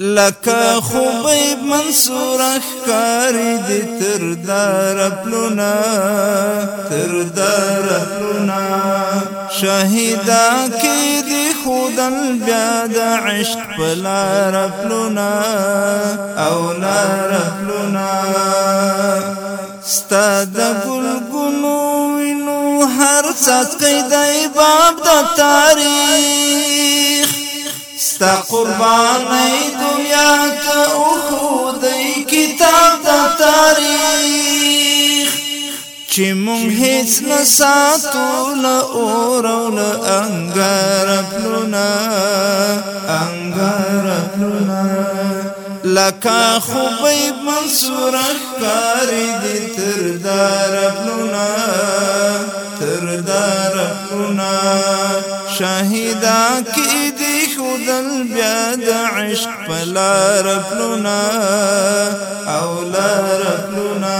لکه خوبیب منصور اخکاری دی تر دار پلونا تر دار پلونا شهیدا کی دی خودل بیا د عشق پلا رپلونا او لا رپلونا ستاد گلگونو وینو هر سات قیدای باب د تاریخ ستا قربانې دنیا ته او خدای کتاب د تاریخ چې مونږ هیڅ نه ساتو له اور او له انګار پلونا انګار پلونا لکه خوبې منصور کاری دې تر دار پلونا تر دار پلونا شاهدا کې دل بیا د عشق پلا رپلونا او لا رپلونا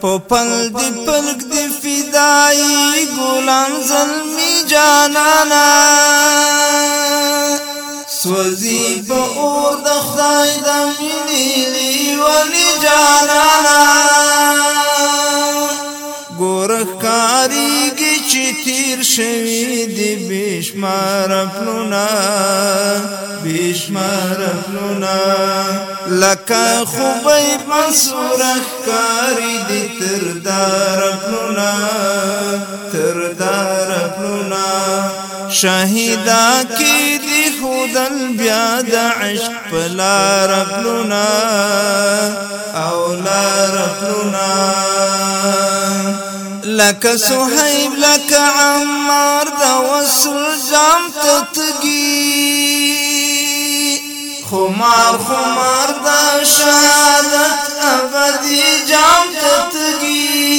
پوپل دی پلک دی فدائی گلان زلمی جانانا سوزی په اور د خدای د مینې لیوالې جانانا شوی دی بشمار پلونا بشمار پلونا لکا خوبی بسورخ کاری دی تردار پلونا تردار پلونا شهیدا کی دی خودل بیا د عشق پلا رپلونا او لا رپلونا لکه سحیب لکه عمار دا وصل جام تتگی خمار خمار دا شهادت ابدی جام تتگی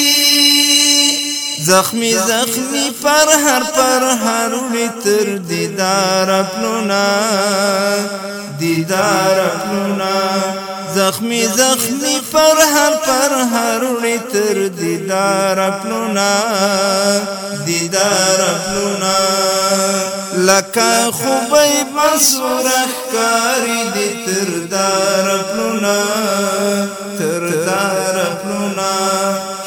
زخمی زخمی پر هر پر هر وی تر دیدار اپنونا دیدار اپنونا زخمی زخمی پرهر پرهر وړي تر دیدار خپلنا دیدار خپلنا لکه خوبې مسوره کاری دې تر دار خپلنا تر دار خپلنا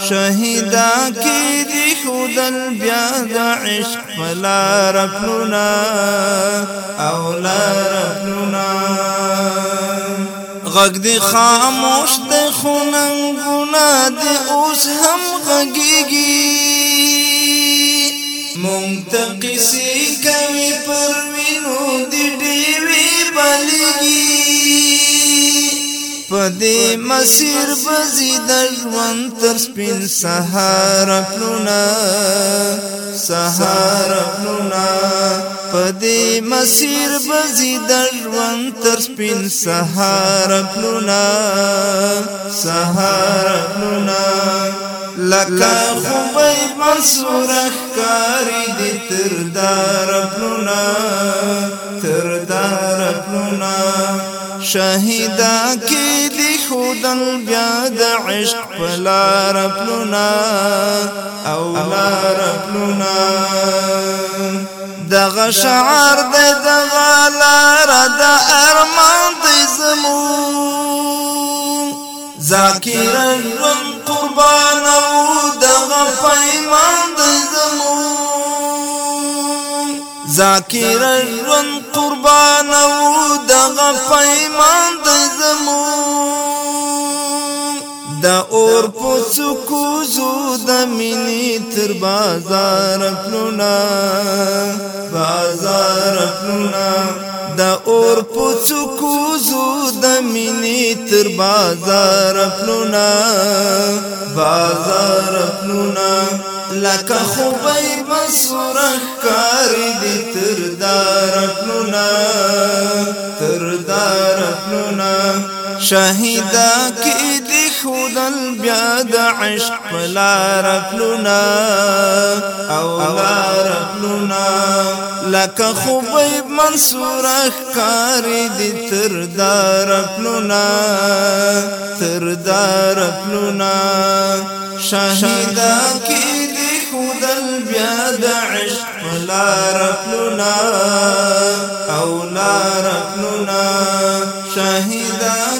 شهیدا کې دې خودل بیا د عشق فلا رپلنا او لا رپلنا غږ دی خاموش دی خو نن ګنا دی اوس هم غږیږي مونږ ته قصې کوي پر وینو دی ډېوې بلېږي په دې مسیر بزي د ژوند تر سپین سهار پلونه سهار پلونه پدې مسیر بزي د ژوند تر سپین سهار پلونا سهار پلونا لکه خوبې منصور ښکاری دې تر دار پلونا تر دار پلونا شهیدا کې دې خودن بیا د عشق پلار پلونا او لار پلونا دغه شعر د دغه لار د ارمان دی زمو ذاکرا رم قربان او دغه پیمان دی زمو ذاکرا رم قربان او دغه پیمان دی زمو دا اور پوڅکو زو د مینی تر بازار خپلنا بازار خپلنا دا اور پوڅکو زو د مینی تر بازار خپلنا بازار خپلنا لکه خوبای بسوره کار دې تر دار خپلنا تر دار خپلنا شهیدا کې خودل بیا د عشق لار خلونا او لار خلونا لکه خوبیب منصور اخکاری دی تر دار خلونا تر دار خلونا شاهدا کی دی خودل بیا د عشق لار خلونا او لار خلونا شاهدا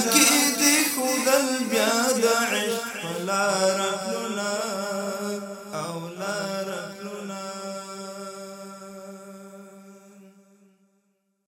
Love.